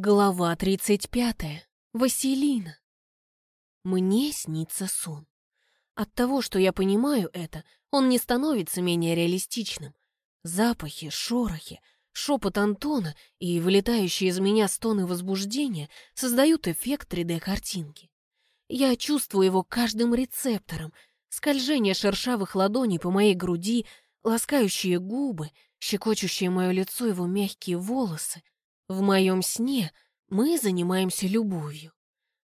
Глава 35. Василина. Мне снится сон. От того, что я понимаю это, он не становится менее реалистичным. Запахи, шорохи, шепот Антона и вылетающие из меня стоны возбуждения создают эффект 3D-картинки. Я чувствую его каждым рецептором, скольжение шершавых ладоней по моей груди, ласкающие губы, щекочущие мое лицо его мягкие волосы — в моем сне мы занимаемся любовью.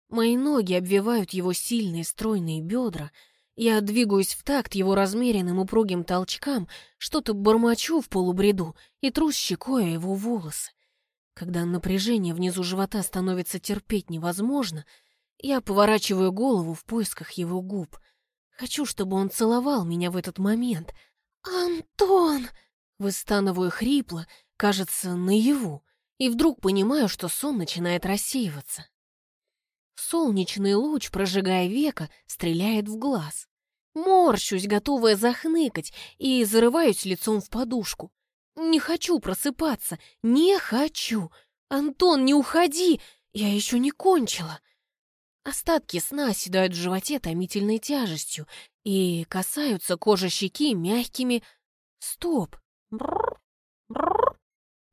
Мои ноги обвивают его сильные стройные бедра, я двигаюсь в такт его размеренным упругим толчкам, что-то бормочу в полубреду и трус щекой его волосы. Когда напряжение внизу живота становится терпеть невозможно, я поворачиваю голову в поисках его губ. Хочу, чтобы он целовал меня в этот момент. «Антон!» Выстанываю хрипло, кажется, наяву и вдруг понимаю, что сон начинает рассеиваться. Солнечный луч, прожигая века, стреляет в глаз. Морщусь, готовая захныкать, и зарываюсь лицом в подушку. Не хочу просыпаться, не хочу. Антон, не уходи, я еще не кончила. Остатки сна оседают в животе томительной тяжестью и касаются кожи щеки мягкими... Стоп! Бррр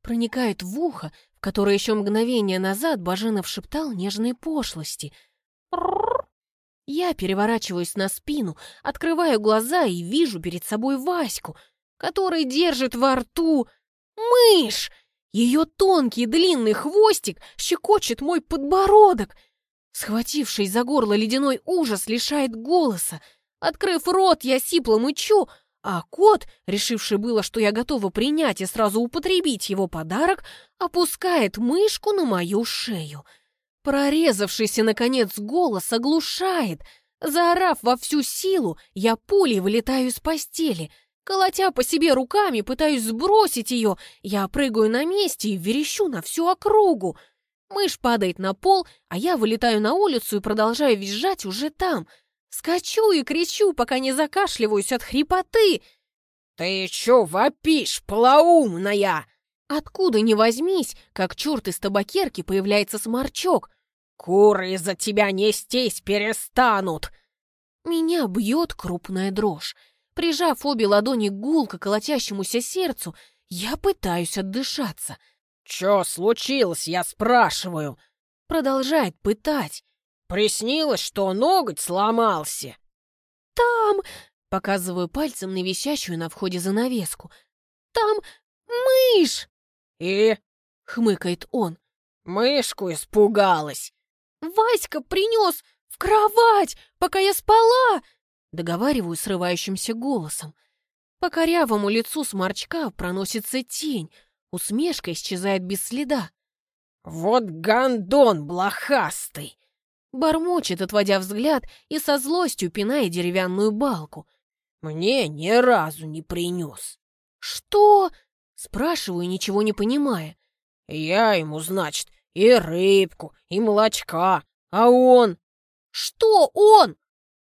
проникает в ухо, в которое еще мгновение назад Баженов шептал нежные пошлости. Я переворачиваюсь на спину, открываю глаза и вижу перед собой Ваську, который держит во рту мышь. Ее тонкий длинный хвостик щекочет мой подбородок. Схватившись за горло ледяной ужас лишает голоса. Открыв рот, я сипло мычу, а кот, решивший было, что я готова принять и сразу употребить его подарок, опускает мышку на мою шею. Прорезавшийся, наконец, голос оглушает. Заорав во всю силу, я пулей вылетаю из постели. Колотя по себе руками, пытаюсь сбросить ее, я прыгаю на месте и верещу на всю округу. Мышь падает на пол, а я вылетаю на улицу и продолжаю визжать уже там — Скачу и кричу, пока не закашливаюсь от хрипоты. «Ты чё вопишь, полоумная?» Откуда ни возьмись, как черт из табакерки появляется сморчок. «Куры из-за тебя нестись перестанут!» Меня бьет крупная дрожь. Прижав обе ладони к гулко колотящемуся сердцу, я пытаюсь отдышаться. «Чё случилось, я спрашиваю?» Продолжает пытать. Приснилось, что ноготь сломался. Там, показываю пальцем на висящую на входе занавеску. Там мышь. И? Хмыкает он. Мышку испугалась. Васька принес в кровать, пока я спала. Договариваю срывающимся голосом. По корявому лицу сморчка проносится тень, усмешка исчезает без следа. «Вот гандон блохастый!» Бормочет, отводя взгляд и со злостью пиная деревянную балку. «Мне ни разу не принес». «Что?» Спрашиваю, ничего не понимая. «Я ему, значит, и рыбку, и молочка, а он...» «Что он?»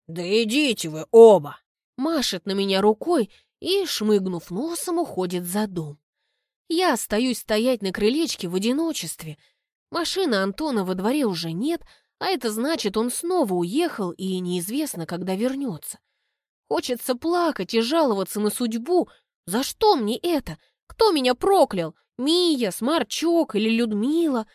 «Да идите вы оба!» Машет на меня рукой и, шмыгнув носом, уходит за дом. Я остаюсь стоять на крылечке в одиночестве. Машины Антона во дворе уже нет, а это значит, он снова уехал и неизвестно, когда вернется. Хочется плакать и жаловаться на судьбу. За что мне это? Кто меня проклял? Мия, Сморчок или Людмила?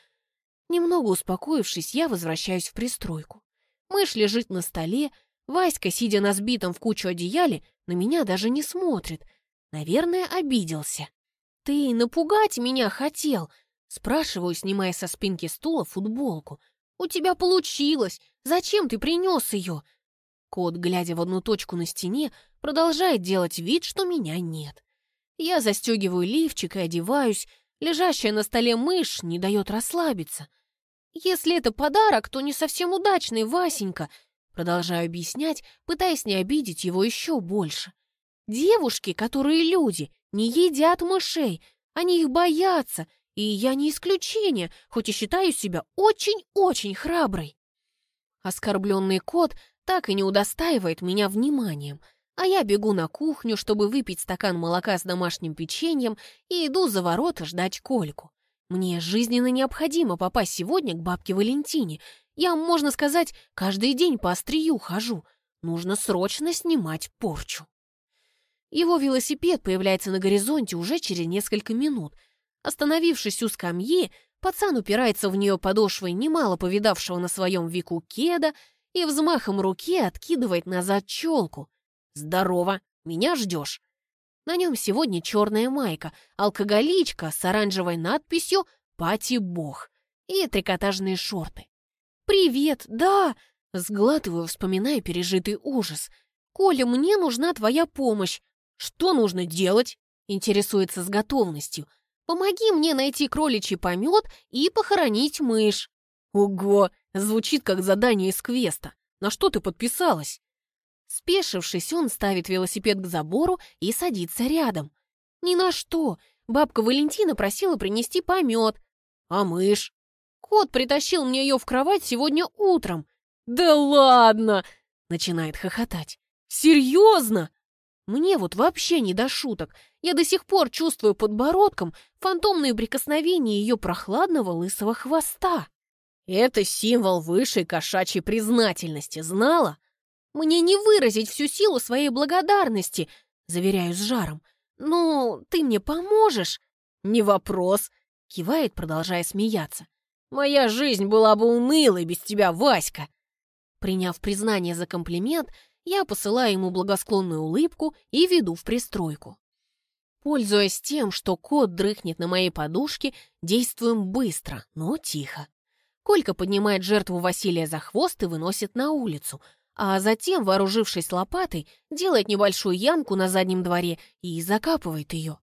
Немного успокоившись, я возвращаюсь в пристройку. Мышь лежит на столе, Васька, сидя на сбитом в кучу одеяле, на меня даже не смотрит. Наверное, обиделся. «Ты напугать меня хотел?» Спрашиваю, снимая со спинки стула футболку — «У тебя получилось! Зачем ты принес ее?» Кот, глядя в одну точку на стене, продолжает делать вид, что меня нет. Я застегиваю лифчик и одеваюсь. Лежащая на столе мышь не дает расслабиться. «Если это подарок, то не совсем удачный, Васенька», продолжаю объяснять, пытаясь не обидеть его еще больше. «Девушки, которые люди, не едят мышей, они их боятся, и я не исключение, хоть и считаю себя очень-очень храброй. Оскорбленный кот так и не удостаивает меня вниманием, а я бегу на кухню, чтобы выпить стакан молока с домашним печеньем и иду за ворота ждать Кольку. Мне жизненно необходимо попасть сегодня к бабке Валентине. Я, можно сказать, каждый день по острию хожу. Нужно срочно снимать порчу. Его велосипед появляется на горизонте уже через несколько минут. Остановившись у скамьи, пацан упирается в нее подошвой немало повидавшего на своем веку кеда и взмахом руки откидывает назад челку. «Здорово! Меня ждешь?» На нем сегодня черная майка, алкоголичка с оранжевой надписью «Пати Бог» и трикотажные шорты. «Привет, да!» — сглатываю, вспоминая пережитый ужас. «Коля, мне нужна твоя помощь. «Что нужно делать?» — интересуется с готовностью. «Помоги мне найти кроличий помет и похоронить мышь». «Ого! Звучит как задание из квеста. На что ты подписалась?» Спешившись, он ставит велосипед к забору и садится рядом. «Ни на что. Бабка Валентина просила принести помет. А мышь?» «Кот притащил мне ее в кровать сегодня утром». «Да ладно!» — начинает хохотать. «Серьезно?» Мне вот вообще не до шуток. Я до сих пор чувствую подбородком фантомные прикосновения ее прохладного лысого хвоста. Это символ высшей кошачьей признательности, знала? Мне не выразить всю силу своей благодарности, заверяю с жаром. Ну, ты мне поможешь? Не вопрос, кивает, продолжая смеяться. Моя жизнь была бы унылой без тебя, Васька. Приняв признание за комплимент, я посылаю ему благосклонную улыбку и веду в пристройку. Пользуясь тем, что кот дрыхнет на моей подушке, действуем быстро, но тихо. Колька поднимает жертву Василия за хвост и выносит на улицу, а затем, вооружившись лопатой, делает небольшую ямку на заднем дворе и закапывает ее.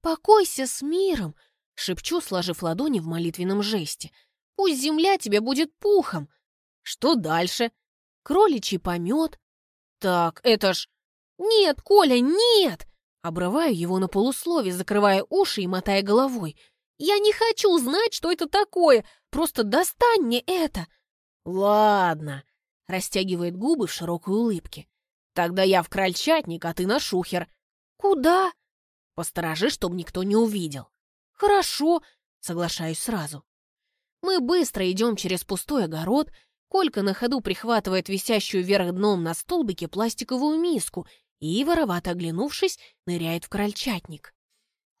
«Покойся с миром!» — шепчу, сложив ладони в молитвенном жесте. «Пусть земля тебе будет пухом!» «Что дальше?» «Кроличий помет, «Так, это ж...» «Нет, Коля, нет!» Обрываю его на полуслове, закрывая уши и мотая головой. «Я не хочу знать, что это такое! Просто достань мне это!» «Ладно», — растягивает губы в широкой улыбке. «Тогда я в крольчатник, а ты на шухер». «Куда?» «Посторожи, чтобы никто не увидел». «Хорошо», — соглашаюсь сразу. Мы быстро идем через пустой огород, Колька на ходу прихватывает висящую вверх дном на столбике пластиковую миску и, воровато оглянувшись, ныряет в крольчатник.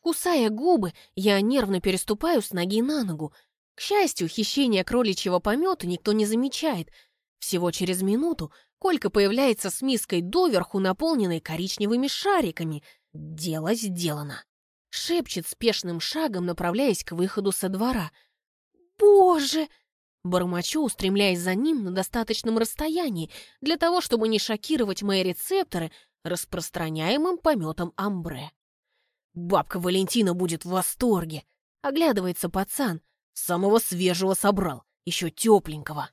Кусая губы, я нервно переступаю с ноги на ногу. К счастью, хищение кроличьего помета никто не замечает. Всего через минуту Колька появляется с миской доверху, наполненной коричневыми шариками. Дело сделано. Шепчет спешным шагом, направляясь к выходу со двора. «Боже!» Бормочу, устремляясь за ним на достаточном расстоянии для того, чтобы не шокировать мои рецепторы распространяемым пометом амбре. «Бабка Валентина будет в восторге!» — оглядывается пацан. «Самого свежего собрал, еще тепленького!»